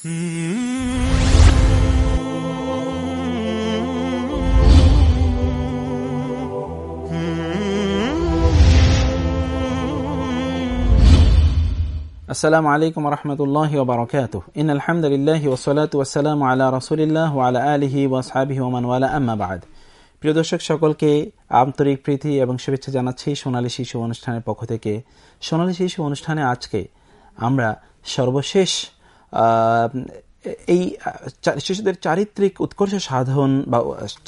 আসসালামু আলাইকুম لله والصلاة ইন আলহামদুলিল্লাহ رسول الله وعلى آله আলা ومن ওয়াসাবি أما بعد প্রিয় দর্শক, সকলকে আন্তরিক প্রীতি এবং শুভেচ্ছা জানাচ্ছি সোনালী শিশু অনুষ্ঠানের পক্ষ থেকে। সোনালী শিশু অনুষ্ঠানে আজকে আমরা সর্বশেষ এই শিশুদের চারিত্রিক উৎকর্ষ সাধন বা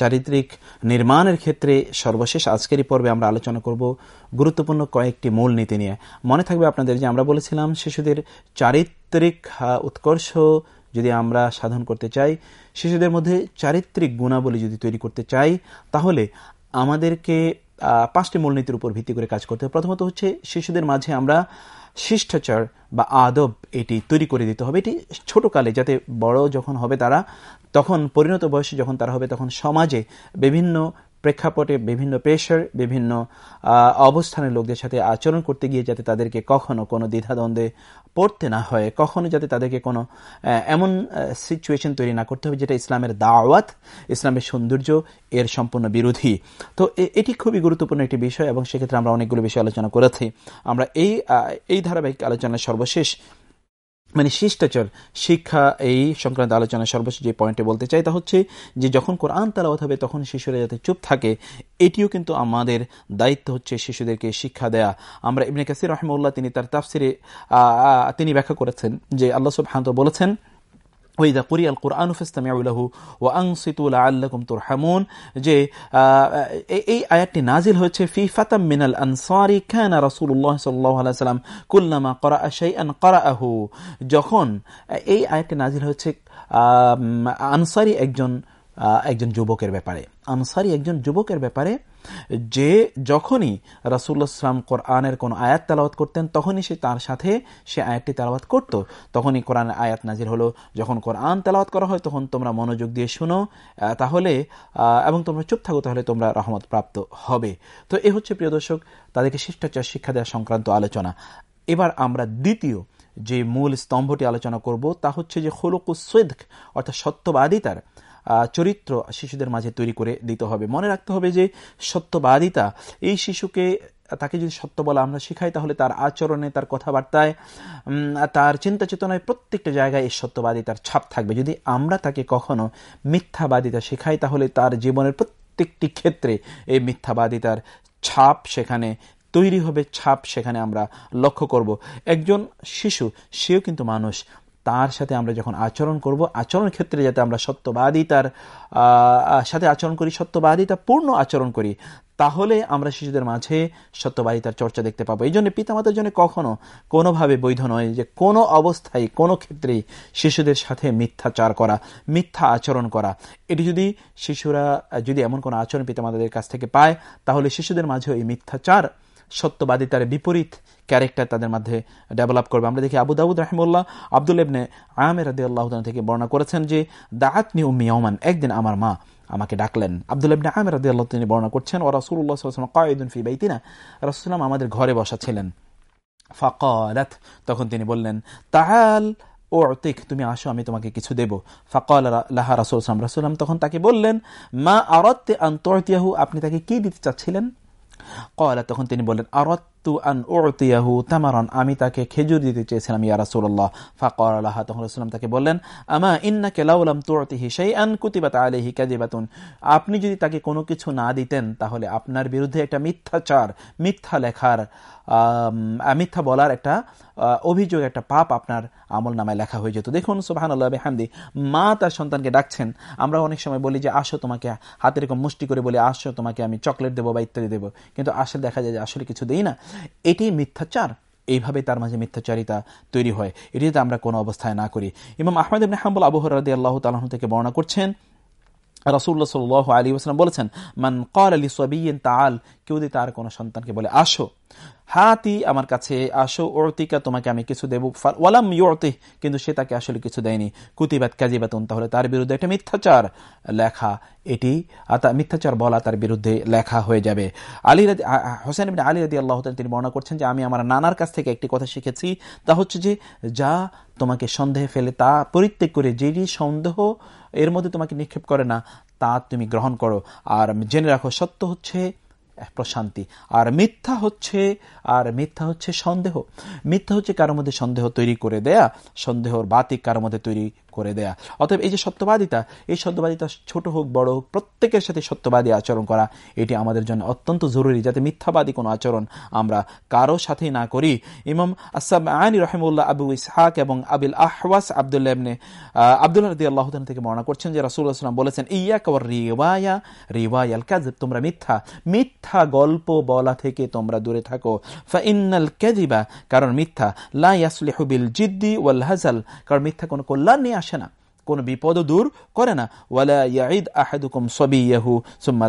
চারিত্রিক নির্মাণের ক্ষেত্রে সর্বশেষ আজকেরই পর্বে আমরা আলোচনা করব গুরুত্বপূর্ণ কয়েকটি মূল নীতি নিয়ে। মনে থাকবে আপনাদের যে আমরা বলেছিলাম শিশুদের চারিত্রিক উৎকর্ষ যদি আমরা সাধন করতে চাই, শিশুদের মধ্যে চারিত্রিক গুণাবলী যদি তৈরি করতে চাই, তাহলে আমাদেরকে পাঁচটি মূলনীতির উপর ভিত্তি করে কাজ করতে হবে। প্রথমত হচ্ছে শিশুদের মাঝে আমরা শিষ্টাচার বা আদব এটি তৈরি করে দিতে হবে। এটি ছোটকালে যাতে বড় যখন হবে তারা, তখন পরিণত বয়সে যখন তারা হবে, তখন সমাজে বিভিন্ন প্রেক্ষাপটে বিভিন্ন পেশার বিভিন্ন অবস্থানের লোকদের সাথে আচরণ করতে গিয়ে যাতে তাদেরকে কখনো কোনো দ্বিধাদ্বন্দ্বে পড়তে না হয়, কখনো যাতে তাদেরকে কোনো এমন সিচুয়েশন তৈরি না করতে হবে যেটা ইসলামের দাওয়াত, ইসলামের সৌন্দর্য, এর সম্পূর্ণ বিরোধী। তো এটি খুবই গুরুত্বপূর্ণ একটি বিষয় এবং সেক্ষেত্রে আমরা অনেকগুলো বিষয় আলোচনা করেছি। আমরা এই এই ধারাবাহিক আলোচনার সর্বশেষ মানে শিষ্টাচার শিক্ষা এই সংক্রান্ত আলোচনা সর্বশেষ যে পয়েন্টে বলতে চাই তা হচ্ছে যে যখন কোরআন তালাওয়াত হবে তখন শিশুরা যাতে চুপ থাকে এটিও কিন্তু আমাদের দায়িত্ব হচ্ছে শিশুদেরকে শিক্ষা দেয়া। আমরা ইবনে কাসির রহমউল্লাহ তিনি তার তাফসিরে তিনি ব্যাখ্যা করেছেন যে আল্লাহ সব হান্ত বলেছেন ওইদা কুরি আল কোরআন ফেস্তামিয়াউলাহু ও আংসিতু আল্লাকুম তুরহামুন যে এই আয়াতটি নাজিল হয়েছে, ফি ফাতাম মিনাল আনসারি খানা রাসূলুল্লাহ সাল্লাল্লাহু আলাইহি সাল্লাম কুল্লামা করা শাইআন করাআহু যখন এই আয়াতটি নাজিল হয়েছে আনসারি একজন একজন যুবকের ব্যাপারে। আনসারি একজন যুবকের ব্যাপারে যে যখনই রাসুল্লাহ ইসলাম কোরআনের কোন আয়াত তালাবাত করতেন, তখনই সে তার সাথে সে আয়াতটি তালাবাত করত। তখনই কোরআনের আয়াত নাজির হলো। যখন কোরআন তালাবাত করা হয়, তখন তোমরা মনোযোগ দিয়ে শুনো তাহলে এবং তোমরা চুপ থাকো, তাহলে তোমরা রহমত প্রাপ্ত হবে। তো এ হচ্ছে প্রিয় দর্শক, তাদেরকে শিষ্টাচার, শিক্ষা দেওয়া সংক্রান্ত আলোচনা। এবার আমরা দ্বিতীয় যে মূল স্তম্ভটি আলোচনা করব, তা হচ্ছে যে হলুকুসৈদ অর্থাৎ সত্যবাদিতার চরিত্র শিশুদের মাঝে তৈরি করে দিতে হবে। মনে রাখতে হবে যে সত্যবাদিতা, এই শিশুকে, তাকে যদি সত্য বলা আমরা শিখাই, তাহলে তার আচরণে, তার কথাবার্তায় তার চিন্তা চেতনায় প্রত্যেকটা জায়গায় এই সত্যবাদিতার ছাপ থাকবে। যদি আমরা তাকে কখনো মিথ্যাবাদিতা শেখাই, তাহলে তার জীবনের প্রত্যেকটি ক্ষেত্রে এই মিথ্যাবাদিতার ছাপ সেখানে তৈরি হবে, ছাপ সেখানে আমরা লক্ষ্য করব। একজন শিশু, সেও কিন্তু মানুষ। তার সাথে আমরা যখন আচরণ করব, আচরণ ক্ষেত্রে যাতে আমরা সত্যবাদিতার সাথে আচরণ করি সত্যবাদিতা পূর্ণ আচরণ করি, তাহলে আমরা শিশুদের মাঝে সত্যবাদিতার চর্চা দেখতে পাবো। এই জন্য পিতামাতার জন্য কখনো কোনোভাবে বৈধ নয় যে কোনো অবস্থায়, কোনো ক্ষেত্রেই শিশুদের সাথে মিথ্যাচার করা, মিথ্যা আচরণ করা। এটি যদি শিশুরা, যদি এমন কোনো আচরণ পিতামাতাদের কাছ থেকে পায়, তাহলে শিশুদের মাঝেও এই মিথ্যাচার সত্যবাদিতার বিপরীত ক্যারেক্টার তাদের মধ্যে ডেভেলপ করবে। আমরা দেখি আবু দাউদ রাহিমুল্লাহ আব্দুল ইবনে আমের রাদি আল্লাহ থেকে বর্ণনা করেছেন যে দাঁতনি উম্মি ওমান একদিন আমার মা আমাকে ডাকলেন। আব্দুল ইবনে আমের রাদি আল্লাহ তিনি বর্ণনা করছেন ও রাসুল্লাহ কায়দুন ফি বাইতিনা। রাসুলাম আমাদের ঘরে বসা ছিলেন। ফাকালাত, তখন তিনি বললেন, তাহাল ও অতিক তুমি আসো, আমি তোমাকে কিছু দেব। ফাকাল লাহা রাসুল রাসুলাম তখন তাকে বললেন, মা আরত্তে আন্তর্তিয়াহু আপনি তাকে কি দিতে চাচ্ছিলেন? কয়লা তখন তিনি বললেন আরত আরাদতু আন তামারান। আমি তাকে খেজুর দিতে চেয়েছিলাম, ইয়া রাসূলুল্লাহ। ফাকার আল্লাহ তাকে বললেন, আমা ইন্নাকা লাউলাম তুতিহি শাইআন কুতিবাত আলাইহি কাযিবাতুন। আপনি যদি তাকে কোনো কিছু না দিতেন, তাহলে আপনার বিরুদ্ধে একটা মিথ্যাচার, মিথ্যা লেখার মিথ্যা বলার একটা অভিযোগ, একটা পাপ আপনার আমল নামায় লেখা হয়ে যেত। দেখুন সুবাহান আল্লাহ হামদি মা তার সন্তানকে ডাকছেন। আমরা অনেক সময় বলি যে, আসো তোমাকে, হাতে এরকম মুষ্টি করে বলি, আসো তোমাকে, আমি চকলেট দেবো বা ইত্যাদি দেবো। কিন্তু আসলে দেখা যায় যে, আসলে কিছু দেই না। এটি মিথ্যাচার। এইভাবে তার মাঝে মিথ্যাচারিতা তৈরি হয়। এটি আমরা কোনো অবস্থায় না করি। এবং আহমেদ ইবনে হাম্বুল আবু হরাদি আল্লাহ তালাহ থেকে বর্ণনা করছেন রাসুল্লাহ সাল আলী আসলাম বলেছেন, মান কর আলী তাল কেউ যদি তার কোনো সন্তানকে বলে, আসো, হাতি আমার কাছে আসো ওরতিকা তোমাকে আমি কিছু দেব। ওয়ালাম ইয়তে কিন্তু সে তাকে আসলে কিছু দেয়নি। কুতিবাত কাজিবাতুন তাহলে তার বিরুদ্ধে একটা মিথ্যাচার লেখা এটি মিথ্যাচার বলা তার বিরুদ্ধে লেখা হয়ে যাবে। আলী রাদি হোসেন আলী রাদি আল্লাহ তিনি বর্ণনা করছেন যে, আমি আমার নানার কাছ থেকে একটি কথা শিখেছি, তা হচ্ছে যে, যা তোমাকে সন্দেহে ফেলে, তা পরিত্যাগ করে, যেটি সন্দেহ এর মধ্যে তোমাকে নিক্ষেপ করে না, তা তুমি গ্রহণ করো। আর জেনে রাখো, সত্য হচ্ছে প্রশান্তি। আর মিথ্যা হচ্ছে, আর মিথ্যা হচ্ছে সন্দেহ। মিথ্যা হচ্ছে কারোর মধ্যে সন্দেহ তৈরি করে দেয়া, সন্দেহর বাতিক কারোর মধ্যে তৈরি করে দেয়া। অতএব এই যে সত্যবাদিতা, এই সত্যবাদিতা ছোট হোক, বড় হোক, প্রত্যেকের সাথে সত্যবাদী আচরণ করা, এটি আমাদের জন্য অত্যন্ত জরুরি, যাতে মিথ্যাবাদী কোনো আচরণ আমরা কারও সাথেই না করি। ইমাম আসাব আইনি রহমুল্লাহ আবু ইসহাক এবং আবিল আহওয়াস আবদুল্লাহ এমনি আবদুল্লাহ রদি আল্লাহ থেকে বর্ণনা করছেন যে রাসুল্লাহাম বলেছেন, ইয়া কবর রিওয়ায়া, রিওয়ায়াল কাজ তোমরা মিথ্যা মিথ্যা গল্প বলা থেকে তোমরা দূরে থাকো। ফা ইন্নাল কাজিবা কারণ মিথ্যা। লা ইয়াসলিহু বিল জিদ্দি ওয়াল হাজাল কারণ মিথ্যা কোনো কল্যাণ নিয়ে আসে না, কোন বিপদ দূর করে না। ওয়ালা ইয়াঈদ আহাদুকুম সবিয়াহু, সুম্মা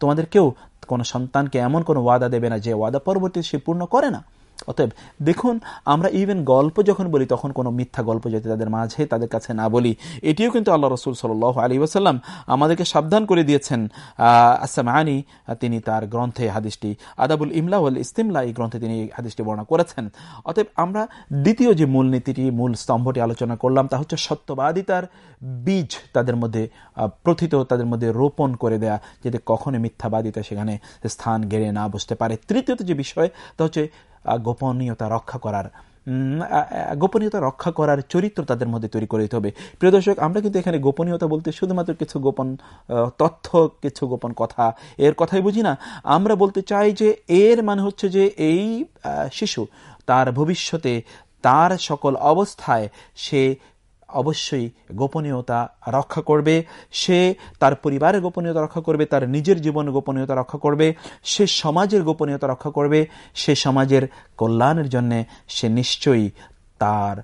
তোমাদের কেউ কোন সন্তানকে এমন কোন ওয়াদা দেবে না যে ওয়াদা পরবর্তী সে পূর্ণ করে না। অতএব দেখুন, আমরা ইভেন গল্প যখন বলি, তখন কোনো মিথ্যা গল্প যাতে তাদের মাঝে, তাদের কাছে না বলি, এটিও কিন্তু আল্লাহ রসুল সাল আলী ওসাল্লাম আমাদেরকে সাবধান করে দিয়েছেন। আসাম আনি তিনি তার গ্রন্থে হাদিসটি, আদাবুল ইমলা ওয়াল ইস্তিমলা, এই গ্রন্থে তিনি হাদিসটি বর্ণনা করেছেন। অতএব আমরা দ্বিতীয় যে মূলনীতিটি, মূল স্তম্ভটি আলোচনা করলাম, তা হচ্ছে সত্যবাদিতার বীজ তাদের মধ্যে প্রথিত, তাদের মধ্যে রোপণ করে দেয়া, যাতে কখনো মিথ্যাবাদিতা সেখানে স্থান গেড়ে না বসতে পারে। তৃতীয়ত যে বিষয়, তা হচ্ছে গোপনীয়তা রক্ষা করার গোপনীয়তা রক্ষা করার চরিত্র তাদের মধ্যে তৈরি করে দিতে হবে। প্রিয় দর্শক, আমরা কিন্তু এখানে গোপনীয়তা বলতে শুধুমাত্র কিছু গোপন তথ্য, কিছু গোপন কথা, এর কথাই বুঝি না। আমরা বলতে চাই যে এর মানে হচ্ছে যে এই শিশু, তার ভবিষ্যতে, তার সকল অবস্থায় সে অবশ্যই গোপনীয়তা রক্ষা করবে। সে তার পরিবারের গোপনীয়তা রক্ষা করবে, তার নিজের জীবন গোপনীয়তা রক্ষা করবে, সে সমাজের গোপনীয়তা রক্ষা করবে, সে সমাজের কল্যাণের জন্য সে নিশ্চয়ই তার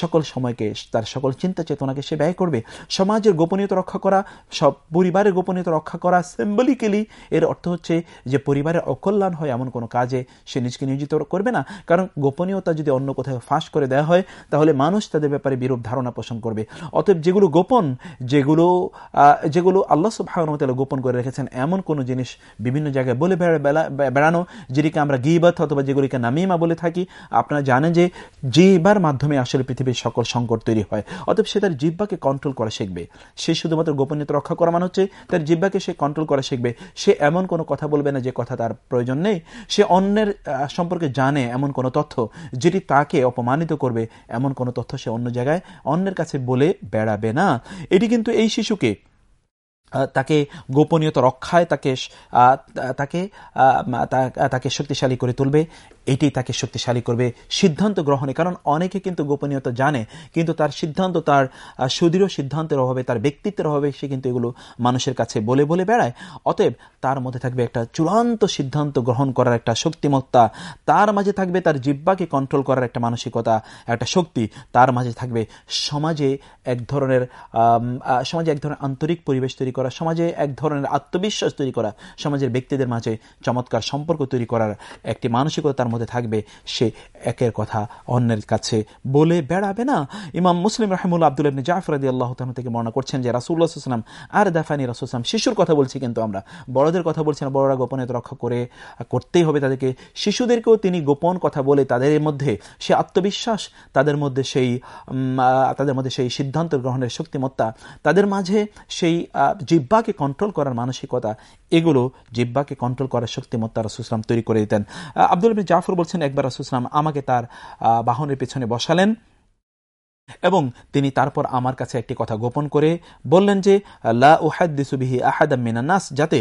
সকল সময়কে, তার সকল চিন্তা চেতনাকে সে ব্যয় করবে। সমাজের গোপনীয়তা রক্ষা করা, সব পরিবারের গোপনীয়তা রক্ষা করা সিম্বলিক্যালি এর অর্থ হচ্ছে যে পরিবারের অকল্যাণ হয় এমন কোনো কাজে সে নিজকে নিয়োজিত করবে না। কারণ গোপনীয়তা যদি অন্য কোথাও ফাঁস করে দেওয়া হয়, তাহলে মানুষ তাদের ব্যাপারে বিরূপ ধারণা পোষণ করবে। অতএব যেগুলো গোপন, যেগুলো যেগুলো আল্লাহ সুবাহতালা গোপন করে রেখেছেন, এমন কোনো জিনিস বিভিন্ন জায়গায় বলে বেড়ানো, যেটিকে আমরা গিবাত অথবা যেগুলিকে নামিমা বলে থাকি, আপনারা জানেন যে যে জিব্বার মাধ্যমে আসলে পৃথিবীর সকল সংকট তৈরি হয়। অতএব সে তার জিব্বাকে কন্ট্রোল করা শিখবে। সে শুধুমাত্র গোপনীয়তা রক্ষা করা মানে হচ্ছে তার জিব্বাকে সে কন্ট্রোল করা শিখবে। সে এমন কোনো কথা বলবে না যে কথা তার প্রয়োজন নেই। সে অন্যের সম্পর্কে জানে এমন কোনো তথ্য যেটি তাকে অপমানিত করবে। এমন কোনো তথ্য সে অন্য জায়গায় অন্যের কাছে বলে বেড়াবে না। এটি কিন্তু এই শিশুকে তাকে গোপনীয়তা রক্ষায় তাকে তাকে তাকে শক্তিশালী করে তুলবে। এটি তাকে শক্তিশালী করবে সিদ্ধান্ত গ্রহণে। কারণ অনেকে কিন্তু গোপনীয়তা জানে, কিন্তু তার সিদ্ধান্ত, তার সুদৃঢ় সিদ্ধান্তের অভাবে, তার ব্যক্তিত্বের অভাবে সে কিন্তু এগুলো মানুষের কাছে বলে বলে বেড়ায়। অতএব তার মধ্যে থাকবে একটা চূড়ান্ত সিদ্ধান্ত গ্রহণ করার একটা শক্তিমত্তা, তার মাঝে থাকবে তার জিব্বাকে কন্ট্রোল করার একটা মানসিকতা, একটা শক্তি, তার মাঝে থাকবে সমাজে এক ধরনের সমাজে এক ধরনের আন্তরিক পরিবেশ তৈরি করা, সমাজে এক ধরনের আত্মবিশ্বাস তৈরি করা, সমাজের ব্যক্তিদের মাঝে চমৎকার সম্পর্ক তৈরি করার একটি মানসিকতা তার মধ্যে থাকবে, সে একের কথা অন্যের কাছে বলে বেড়াবে না। ইমাম মুসলিম রাহিমুল আব্দুল ইবনে জাফরাদি আল্লাহ থেকে মনে করছেন যে রাসুল্লাহাম আর দাফানি রাসুলাম শিশুর কথা বলছি কিন্তু আমরা। বড়দের কথা বলছি না, বড়রা গোপনীয়তা রক্ষা করে, করতেই হবে তাদেরকে। শিশুদেরকেও তিনি গোপন কথা বলে তাদের মধ্যে সে আত্মবিশ্বাস, তাদের মধ্যে সেই তাদের মধ্যে সেই সিদ্ধান্ত গ্রহণের শক্তিমত্তা, তাদের মাঝে সেই জিব্বাকে কন্ট্রোল করার মানসিকতা এগুলো জিব্বাকে কন্ট্রোল করার শক্তিমত্তা রাসুসলাম তৈরি করে দিতেন। আব্দুল জাফর বলছেন, একবার রাসুসলাম আমাকে তার বাহনের পেছনে বসালেন। এবং তিনি তারপর আমার কাছে একটি কথা গোপন করে বললেন যে, লা ওহাদ্দিসুবিহি আহাদামিনান্নাস যাতে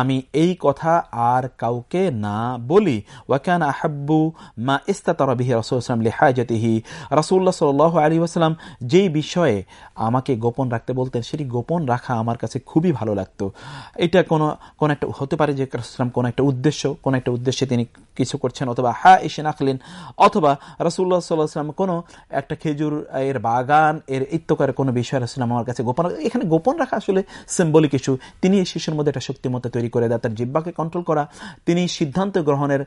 আমি এই কথা আর কাউকে না বলি। ওয়াকান আহাব্বু মা ইস্তাতরবিহি রসুলাম লিহাজাতিহি রসুল্লাহ সাল আলী আসসালাম যেই বিষয়ে আমাকে গোপন রাখতে বলতেন, সেটি গোপন রাখা আমার কাছে খুবই ভালো লাগতো। এটা কোনো কোনো একটা, হতে পারে যে রসুলাম কোনো একটা উদ্দেশ্য, কোনো একটা উদ্দেশ্যে তিনি কিছু করছেন, অথবা হা এসে নাখলেন অথবা রসুল্লাহ সাল্লাহ সাল্লাম কোনো একটা খেজুর এর বাগান, এর ইত্যকার কোনো বিষয় রাসুলাম আমার কাছে গোপন। এখানে গোপন রাখা আসলে সিম্বলিক ইস্যু তিনি এই শিশুর মধ্যে একটা শক্তিমত্তা তৈরি করে দেয়, তার জিব্বাকে কন্ট্রোল করা। তিনি সিদ্ধান্ত গ্রহণের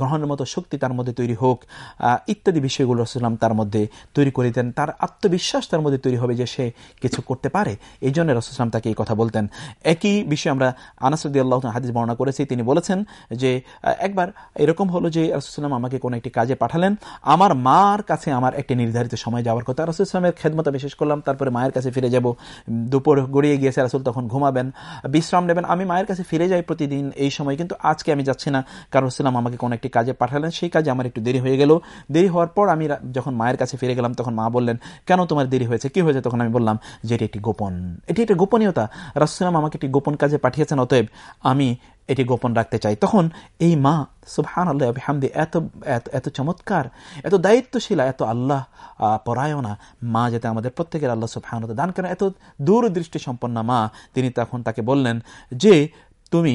গ্রহণের মতো শক্তি তার মধ্যে তৈরি হোক ইত্যাদি বিষয়গুলো রসুলাম তার মধ্যে তৈরি করে দেন। তার আত্মবিশ্বাস তার মধ্যে তৈরি হবে যে সে কিছু করতে পারে। এই জন্য রসুলাম তাকে এই কথা বলতেন। একই বিষয়ে আমরা আনাসরদি আল্লাহ হাদিস বর্ণনা করেছি। তিনি বলেছেন যে, একবার এরকম হলো যে রসুলাম আমাকে কোনো একটি কাজে পাঠালেন। আমার মার কাছে আমার একটি নির্ধারিত সময় যাওয়ার কথা। রসুলামের খেদমতা বিশেষ করলাম, তারপরে মায়ের কাছে ফিরে যাব। দুপুর গড়িয়ে গিয়েছে, রাসুল তখন ঘুমাবেন, বিশ্রাম নেবেন। আমি মায়ের কাছে ফিরে যাই প্রতিদিন এই সময়, কিন্তু আজকে আমি যাচ্ছি না। কারণ রসুলাম আমাকে কোনো একটি কাজে পাঠালেন। সেই কাজে আমার একটু দেরি হয়ে গেল। দেরি হওয়ার পর আমি যখন মায়ের কাছে ফিরে গেলাম, তখন মা বললেন, কেন তোমার দেরি হয়েছে? কি হয়েছে? তখন আমি বললাম, যে এটি একটি গোপন, এটি একটি গোপনীয়তা। রাসুলাম আমাকে একটি গোপন কাজে পাঠিয়েছেন। অতএব আমি এটি গোপন রাখতে চাই। তখন এই মা সুবহান আল্লাহ হামদি এত এত চমৎকার, এত দায়িত্বশীলা, এত আল্লাহ পরায়ণা মা যাতে আমাদের প্রত্যেকের আল্লাহ সুবহান দান করেন। এত দূরদৃষ্টি সম্পন্ন মা, তিনি তখন তাকে বললেন যে, তুমি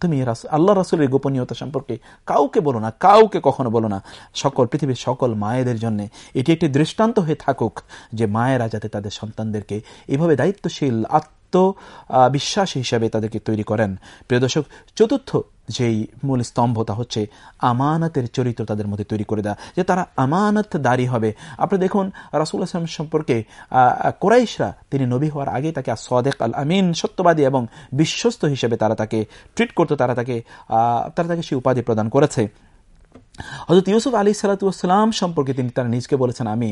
তুমি আল্লাহ রাসুলের গোপনীয়তা সম্পর্কে কাউকে বলো না, কাউকে কখনো বলো না। সকল, পৃথিবীর সকল মায়েদের জন্য এটি একটি দৃষ্টান্ত হয়ে থাকুক যে, মায়েরা যাতে তাদের সন্তানদেরকে এভাবে দায়িত্বশীল, আত্ম বিশ্বাস হিসাবে তাদেরকে তৈরি করেন। প্রিয় দর্শক, চতুর্থ যেই মূল স্তম্ভ তা হচ্ছে আমানতের চরিত্র তাদের মধ্যে তৈরি করে দেওয়া যে তারা আমানত দাঁড়ি হবে। আপনি দেখুন রাসুল আসলাম সম্পর্কে কোরাইশরা, তিনি নবী হওয়ার আগে তাকে সদেক আল আমিন সত্যবাদী এবং বিশ্বস্ত হিসেবে তারা তাকে ট্রিট করতো, তারা তাকে তারা তাকে সেই উপাধি প্রদান করেছে। হজরত ইউসুফ আলী সালাতাম সম্পর্কে তিনি তার নিজকে বলেছেন, আমি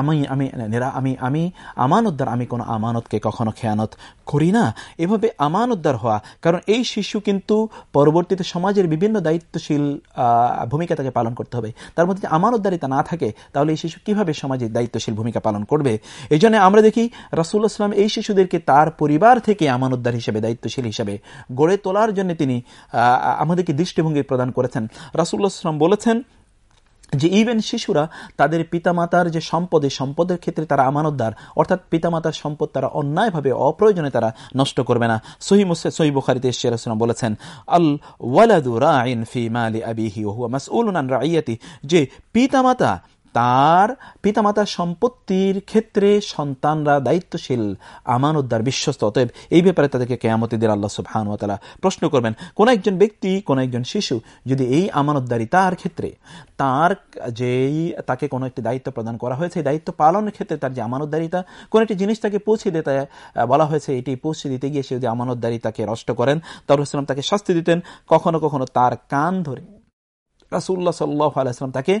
আমি আমি, নেরা, আমি আমি আমানতদার আমি কোনো আমানতকে কখনো খেয়ানত করি না। এভাবে আমানতদার হওয়া, কারণ এই শিশু কিন্তু পরবর্তীতে সমাজের বিভিন্ন দায়িত্বশীল ভূমিকা তাকে পালন করতে হবে। তার মধ্যে আমানতদারিতা না থাকে, তাহলে এই শিশু কীভাবে সমাজে দায়িত্বশীল ভূমিকা পালন করবে? এই জন্য আমরা দেখি রাসুল্লাহ আসলাম এই শিশুদেরকে তার পরিবার থেকে আমান আমানতদার হিসেবে দায়িত্বশীল হিসেবে গড়ে তোলার জন্য তিনি আমাদেরকে দৃষ্টিভঙ্গি প্রদান করেছেন। রাসুল্লাহ আসলাম বলেছেন যে ইভেন শিশুরা তাদের পিতামাতার যে সম্পদে, সম্পদের ক্ষেত্রে তারা আমানতদার, অর্থাৎ পিতামাতার সম্পদ তারা অন্যায়ভাবে, অপ্রয়োজনে তারা নষ্ট করবে না। সহি সহি বুখারিতে শেরাসনা বলেছেন আল ওয়ালাদু রাইন ফি মালি আবিহি ওহুয়া মাসউলুন আন রাইয়াতি যে পিতামাতা তার পিতামাতার সম্পত্তির ক্ষেত্রে সন্তানরা দায়িত্বশীল, আমানতদার বিশ্বস্ত। অতএব এই ব্যাপারে তাদেরকে কেয়ামতিদের আল্লাহ সুবহানুয়াতালা প্রশ্ন করবেন, কোন একজন ব্যক্তি, কোন একজন শিশু যদি এই আমানতদারি তার ক্ষেত্রে, তার যেই, তাকে কোনো একটি দায়িত্ব প্রদান করা হয়েছে, এই দায়িত্ব পালনের ক্ষেত্রে তার যে আমানতদারিতা, কোন একটি জিনিস তাকে পৌঁছে দিতে, বলা হয়েছে এটি পৌঁছে দিতে গিয়ে সে যদি আমানতদারি তাকে নষ্ট করেন, তাহলে তাকে শাস্তি দিতেন। কখনো কখনো তার কান ধরে রাসুল্লাহ সাল্লাহ আলাইসলাম তাকে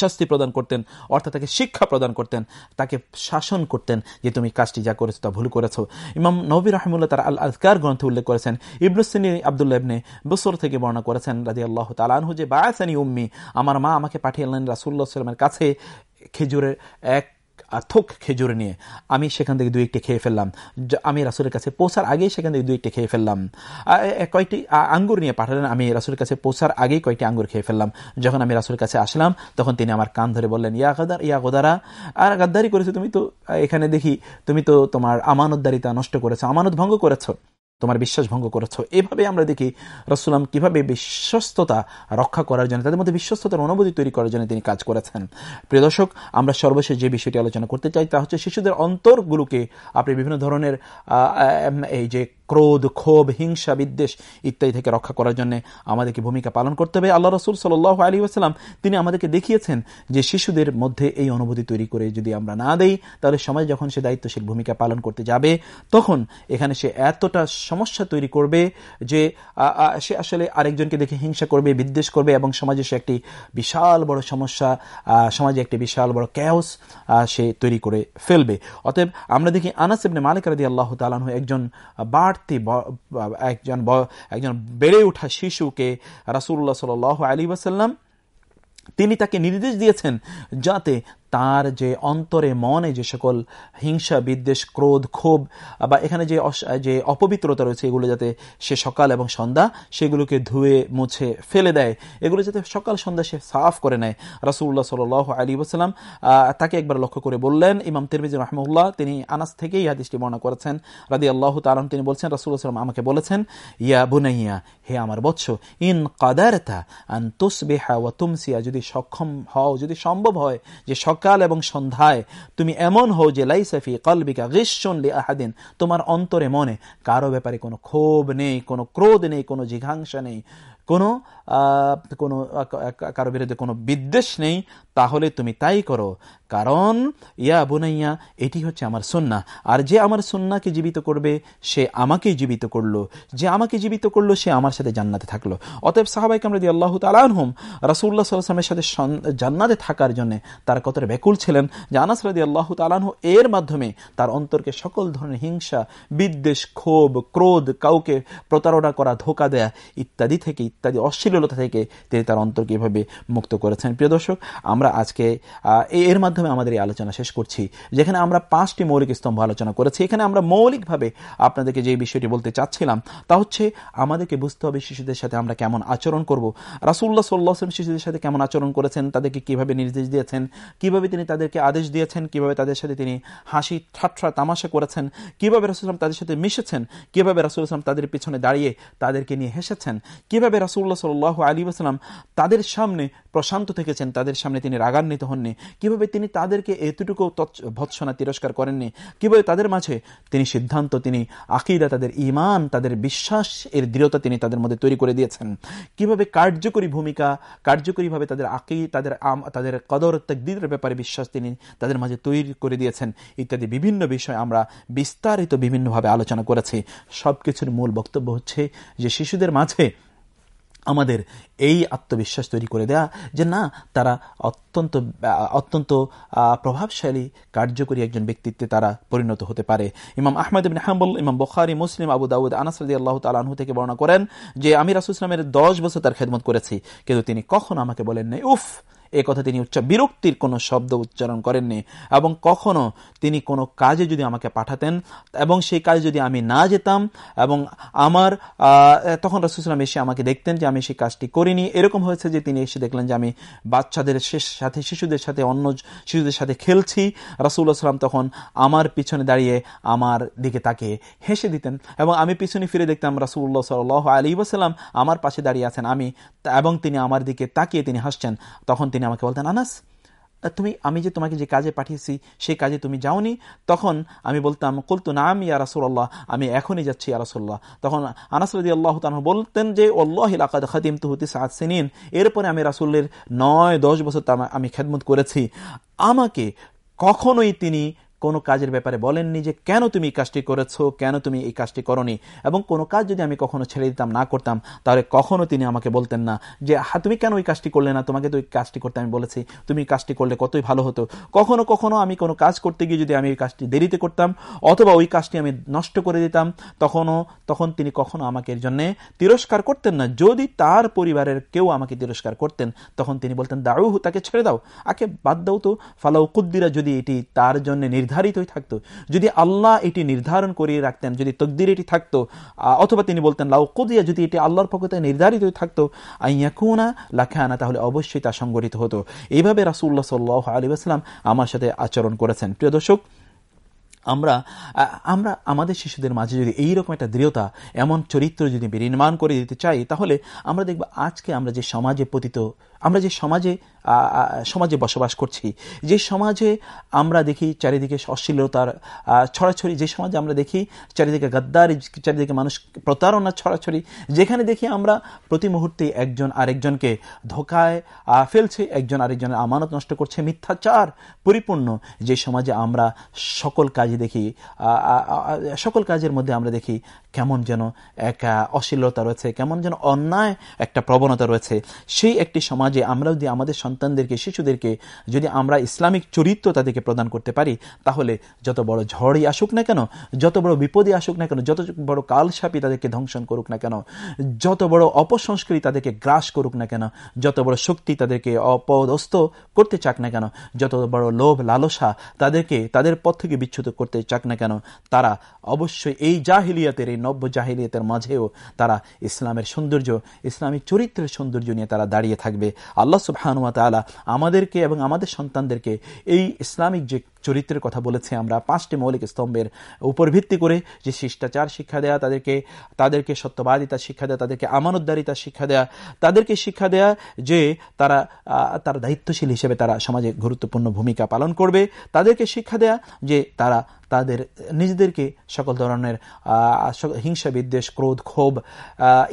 শাস্তি প্রদান করতেন, অর্থাৎ তাকে শিক্ষা প্রদান করতেন, তাকে শাসন করতেন যে তুমি কাজটি যা করেছ তা ভুল করেছ। ইমাম নবী রহমুল্লাহ তার আল আজকার গ্রন্থে উল্লেখ করেছেন ইবরুসিনী আবদুল্লাহ ইবনে বসর থেকে বর্ণনা করেছেন রাজি আল্লাহ তালানহু যে বায়াসানি উম্মি, আমার মা আমাকে পাঠিয়ে আনলেন রাসুল্লাহ সাল্লামের কাছে খেজুরের এক থোক খেজুর নিয়ে। আমি সেখান থেকে দুই একটি খেয়ে ফেললাম। আমি রাসুলের কাছে পৌঁছার আগেই সেখান থেকে দুই একটি খেয়ে ফেললাম। কয়েকটি আঙ্গুর নিয়ে পাঠালেন। আমি রাসুলের কাছে পৌঁছার আগেই কয়েকটি আঙ্গুর খেয়ে ফেললাম। যখন আমি রাসুলের কাছে আসলাম, তখন তিনি আমার কান ধরে বললেন, ইয়া গাদার, ইয়া গোদারা, আর গাদ্দারি করেছ তুমি তো? এখানে দেখি, তুমি তো তোমার আমানতদারিতা নষ্ট করেছ, আমানত ভঙ্গ করেছ। তোমার বিশ্বাস ভঙ্গ করেছ। এভাবে আমরা দেখি রসুলাম কীভাবে বিশ্বস্ততা রক্ষা করার জন্য, তাদের মধ্যে বিশ্বস্ততার অনুভূতি তৈরি করার জন্য তিনি কাজ করেছেন। প্রিয় দর্শক, আমরা সর্বশেষ যে বিষয়টি আলোচনা করতে চাই তা হচ্ছে শিশুদের অন্তরগুলোকে আপনি বিভিন্ন ধরনের এই যে ক্রোধ, ক্ষোভ, হিংসা, বিদ্বেষ ইত্যাদি থেকে রক্ষা করার জন্য আমাদেরকে ভূমিকা পালন করতে হবে। আল্লাহ রসুল সাল আলী আসসালাম তিনি আমাদেরকে দেখিয়েছেন যে শিশুদের মধ্যে এই অনুভূতি তৈরি করে যদি আমরা না দেই, তাহলে সমাজ যখন সে দায়িত্বশীল ভূমিকা পালন করতে যাবে, তখন এখানে সে এতটা সমস্যা তৈরি করবে যে সে আসলে আরেকজনকে দেখে হিংসা করবে, বিদ্বেষ করবে এবং সমাজে সে একটি বিশাল বড় সমস্যা সমাজে একটি বিশাল বড় ক্যাওস সে তৈরি করে ফেলবে। অতএব আমরা দেখি আনাস ইবনে মালিক রাদি আল্লাহ তালাহ একজন বাড়তি একজন একজন বেড়ে ওঠা শিশুকে রাসুল্লাহ সাল আলী ওয়াসাল্লাম তিনি তাকে নির্দেশ দিয়েছেন যাতে তার যে অন্তরে মনে যে সকল হিংসা, বিদ্বেষ, ক্রোধ, ক্ষোভ, বা এখানে যে যে অপবিত্রতা রয়েছে এগুলো যাতে সে সকাল এবং সন্ধ্যা সেগুলোকে ধুয়ে, মুছে ফেলে দেয়, এগুলো যাতে সকাল সন্ধ্যা সে সাফ করে নেয়। রাসুল্লাহ সাল আলী ওসালাম তাকে একবার লক্ষ্য করে বললেন, ইমাম তিরমিজ রহমুল্লাহ তিনি আনাস থেকেই হাদিসটি বর্ণনা করেছেন রাদি আল্লাহ তালন তিনি বলছেন রাসুল্লাহ সাল্লাম আমাকে বলেছেন, ইয়া বুনাইয়া, হে আমার বৎস, ইন কাদারতা আন তুসবেহা ওয়া তুমসিয়া, যদি সক্ষম হও, যদি সম্ভব হয় যে সকাল এবং সন্ধ্যায় তুমি এমন হও যে লাইসাফি কলবিকা গিসন লি আহাদিন। তোমার অন্তরে মনে, কারও ব্যাপারে কোনো ক্ষোভ নেই, কোনো ক্রোধ নেই, কোনো জিঘাংসা নেই। কোনো কোনো কারও বিরুদ্ধে কোনো বিদ্বেষ নেই, তাহলে তুমি তাই করো। কারণ, ইয়া বুনাইয়া, এটি হচ্ছে আমার সন্না আর যে আমার সন্নাকে জীবিত করবে, সে আমাকেই জীবিত করল। যে আমাকে জীবিত করল, সে আমার সাথে জান্নাতে থাকল। অতএব সাহাবাইকে আমরা দিয়ে আল্লাহ তালানহুম রাসুল্লাহ সাল্লামের সাথে জান্নাতে থাকার জন্য তার কতটা ব্যাকুল ছিলেন, যে আনাস রাদি আল্লাহ তালানহু এর মাধ্যমে তার অন্তরকে সকল ধরনের হিংসা, বিদ্বেষ, ক্ষোভ, ক্রোধ, কাউকে প্রতারণা করা, ধোকা দেয়া, ইত্যাদি থেকে ইত্যাদি অশ্লীলতা থেকে তিনি তার অন্তরকে এভাবে মুক্ত করেছেন। প্রিয় দর্শক, আমরা আজকে এর মাধ্যমে আমাদের এই আলোচনা শেষ করছি, যেখানে আমরা পাঁচটি মৌলিক স্তম্ভ আলোচনা করেছি। এখানে আমরা মৌলিকভাবে আপনাদেরকে যে বিষয়টি বলতে চাচ্ছিলাম, তা হচ্ছে আমাদেরকে বুঝতে হবে শিশুদের সাথে আমরা কেমন আচরণ করব। রাসুল্লাহ সাল্লাহাম শিশুদের সাথে কেমন আচরণ করেছেন, তাদেরকে কীভাবে নির্দেশ দিয়েছেন, কীভাবে তিনি তাদেরকে আদেশ দিয়েছেন, কীভাবে তাদের সাথে তিনি হাসি, ঠাট্টা, তামাশা করেছেন, কীভাবে রাসুলাম তাদের সাথে মিশেছেন, কীভাবে রাসুল তাদের পিছনে দাঁড়িয়ে তাদেরকে নিয়ে হেসেছেন, কীভাবে রাসুল্লাহ সাল আলী আসলাম তাদের সামনে প্রশান্ত থেকেছেন, তাদের সামনে তিনি রাগান্বিত হননি। কীভাবে তিনি তাদেরকে এতটুকু ভৎসনা তিরস্কার করেননি? কীভাবে তাদের মাঝে তিনি সিদ্ধান্ত, তিনি আকিদা, তাদের ইমান তাদের বিশ্বাস এর দৃঢ়তা তিনি তাদের মধ্যে তৈরি করে দিয়েছেন? কীভাবে কার্যকরী ভূমিকা, কার্যকরীভাবে তাদের আকি তাদের তাদের কদর, তকদিরের ব্যাপারে বিশ্বাস তিনি তাদের মাঝে তৈরি করে দিয়েছেন? ইত্যাদি বিভিন্ন বিষয় আমরা বিস্তারিত বিভিন্নভাবে আলোচনা করেছি। সবকিছুর মূল বক্তব্য হচ্ছে যে শিশুদের মাঝে আমাদের এই আত্মবিশ্বাস তৈরি করে দেয়া যে না, তারা অত্যন্ত অত্যন্ত প্রভাবশালী, কার্যকরী একজন ব্যক্তিত্বে তারা পরিণত হতে পারে। ইমাম আহমেদ ইবিন হাম্বল, ইমাম বখারি, মুসলিম, আবু দাউদ আনাসদি আল্লাহ তালু থেকে বর্ণনা করেন যে, আমি রাসুল ইসলামের দশ বছর তার খেদমত করেছি, কিন্তু তিনি কখনো আমাকে বলেন নাই উফ এ কথা তিনি উচ্চ, বিরক্তির কোনো শব্দ উচ্চারণ করেননি এবং কখনো তিনি কোনো কাজে যদি আমাকে পাঠাতেন এবং সেই কাজে যদি আমি না যেতাম এবং আমার তখন রসুলাম এসে আমাকে দেখতেন যে আমি সেই কাজটি করিনি। এরকম হয়েছে যে তিনি এসে দেখলেন যে আমি বাচ্চাদের সাথে, শিশুদের সাথে, অন্য শিশুদের সাথে খেলছি। রাসুল্লাহ সাল্লাম তখন আমার পিছনে দাঁড়িয়ে আমার দিকে তাকে হেসে দিতেন এবং আমি পিছনে ফিরে দেখতাম রাসুল্লাহ সাল আলী ওসাল্লাম আমার পাশে দাঁড়িয়ে আছেন। আমি এবং তিনি আমার দিকে তাকিয়ে তিনি হাসছেন। তখন তিনি আমাকে বলতেন, আনাস, তুমি, আমি যে তোমাকে যে কাজে পাঠিয়েছি সেই কাজে তুমি যাওনি। তখন আমি বলতাম, কলতু নাম ইয়া রাসুল্লাহ আমি এখনই যাচ্ছি ইয়া তখন আনাস আল্লাহ আল্লাহ বলতেন যে অল্লাহ আকাদ খাদিম তুহতি সাদ সিনিন। এরপরে আমি রাসুল্লের নয়, দশ বছর আমি খেদমত করেছি। আমাকে কখনোই তিনি কোনো কাজের ব্যাপারে বলেননি যে, কেন তুমি এই কাজটি করেছ? কেন তুমি এই কাজটি করনি? এবং কোনো কাজ যদি আমি কখনো ছেড়ে দিতাম, না করতাম, তাহলে কখনো তিনি আমাকে বলতেন না যে, হা, তুমি কেন ওই কাজটি করলে না? তোমাকে তো ওই কাজটি করতে আমি বলেছি। তুমি কাজটি করলে কতই ভালো হতো? কখনো কখনো আমি কোনো কাজ করতে গিয়ে যদি আমি ওই কাজটি দেরিতে করতাম অথবা ওই কাজটি আমি নষ্ট করে দিতাম, তখনও, তখন তিনি কখনো আমাকে এর জন্যে তিরস্কার করতেন না। যদি তার পরিবারের কেউ আমাকে তিরস্কার করতেন, তখন তিনি বলতেন দাউ তাকে ছেড়ে দাও। আকে বাদ দাও তো। ফালাউকুদ্দিরা যদি এটি তার জন্য নির্ধারিতই থাকতো। যদি আল্লাহ এটি নির্ধারণ করিয়ে রাখতেন, যদি তকদির এটি থাকতো অথবা তিনি বলতেন, লাউ কুদিয়া, যদি এটি আল্লাহর থেকে নির্ধারিত থাকতো আইয়াকুনা লাখানা তাহলে অবশ্যই তা সংগঠিত হতো। এইভাবে রাসুল্লাহ সাল্লাহ আলী আসলাম আমার সাথে আচরণ করেছেন। প্রিয় দর্শক, আমরা আমরা আমাদের শিশুদের মাঝে যদি এইরকম একটা দৃঢ়তা, এমন চরিত্র যদি নির্মাণ করে দিতে চাই, তাহলে আমরা দেখব আজকে আমরা যে সমাজে পতিত আমরা যে সমাজে সমাজে বসবাস করছি, যে সমাজে আমরা দেখি চারিদিকে অশ্লীলতার ছড়াছড়ি, যে সমাজে আমরা দেখি চারিদিকে গাদ্দারি, চারিদিকে মানুষ প্রতারণা ছড়াছড়ি, যেখানে দেখি আমরা প্রতি মুহূর্তে একজন আরেকজনকে ধোকায় ফেলছে, একজন আরেকজনের আমানত নষ্ট করছে, মিথ্যাচার পরিপূর্ণ। যে সমাজে আমরা সকল কাজে দেখি সকল কাজের মধ্যে আমরা দেখি কেমন যেন এক অশ্লীলতা রয়েছে, কেমন যেন অন্যায় একটা প্রবণতা রয়েছে। সেই একটি সমাজ মাঝে আমরা যদি আমাদের সন্তানদেরকে, শিশুদেরকে যদি আমরা ইসলামিক চরিত্র তাদেরকে প্রদান করতে পারি, তাহলে যত বড় ঝড়ই আসুক না কেন, যত বড় বিপদে আসুক না কেন, যত বড় কালসাপি তাদেরকে ধ্বংসন করুক না কেন, যত বড় অপসংস্কৃতি তাদেরকে গ্রাস করুক না কেন, যত বড় শক্তি তাদেরকে অপদস্থ করতে চাক না কেন, যত বড় লোভ লালসা তাদেরকে, তাদের পথ থেকে বিচ্ছুত করতে চাক না কেন, তারা অবশ্যই এই জাহিলিয়াতের, এই নব্য জাহিলিয়াতের মাঝেও তারা ইসলামের সৌন্দর্য, ইসলামিক চরিত্রের সৌন্দর্য নিয়ে তারা দাঁড়িয়ে থাকবে। আল্লাহ সুবহানুয়া তালা আমাদেরকে এবং আমাদের সন্তানদেরকে এই ইসলামিক যে চরিত্রের কথা বলেছে আমরা, পাঁচটি মৌলিক স্তম্ভের উপর ভিত্তি করে যে শিষ্টাচার শিক্ষা দেয়া, তাদেরকে তাদেরকে সত্যবাদিতা শিক্ষা দেয়া, তাদেরকে আমানতদারিতা শিক্ষা দেয়া, তাদেরকে শিক্ষা দেয়া যে তারা তার দায়িত্বশীল হিসেবে তারা সমাজে গুরুত্বপূর্ণ ভূমিকা পালন করবে। তাদেরকে শিক্ষা দেয়া যে তারা তাদের, নিজেদেরকে সকল ধরনের হিংসা, বিদ্বেষ, ক্রোধ, ক্ষোভ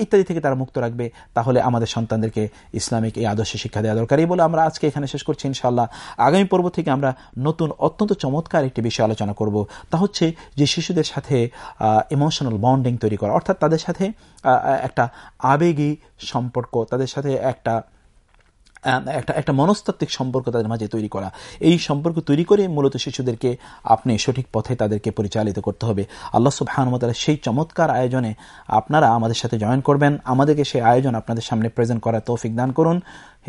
ইত্যাদি থেকে তারা মুক্ত রাখবে, তাহলে আমাদের সন্তানদেরকে ইসলামিক এই আদর্শ শিক্ষা দেওয়া দরকার। এই বলে আমরা আজকে এখানে শেষ করছি ইনশাল্লাহ আগামী পর্ব থেকে আমরা নতুন অত্যন্ত চমৎকার একটি বিষয় আলোচনা করব, তা হচ্ছে যে শিশুদের সাথে ইমোশনাল বন্ডিং তৈরি করা। অর্থাৎ তাদের সাথে একটা আবেগী সম্পর্ক, তাদের সাথে একটা একটা একটা মনস্তাত্ত্বিক সম্পর্ক তাদের মাঝে তৈরি করা। এই সম্পর্ক তৈরি করে মূলত শিশুদেরকে আপনি সঠিক পথে তাদেরকে পরিচালিত করতে হবে। আল্লাহ সুবাহানুমতালা সেই চমৎকার আয়োজনে আপনারা আমাদের সাথে জয়েন করবেন। আমাদেরকে সেই আয়োজন আপনাদের সামনে প্রেজেন্ট করার তৌফিক দান করুন।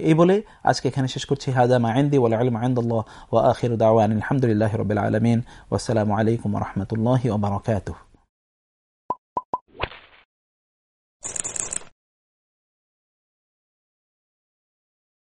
এই বলে আজকে এখানে শেষ করছি। হাজা মাইন্দি ওলা আলম আহমদুল্লাহ ও আখির দাওয়ান আলহামদুলিল্লাহ রবিল আলমিন। ওসালামু আলাইকুম রহমতুল্লাহ ওবরাকাতুহ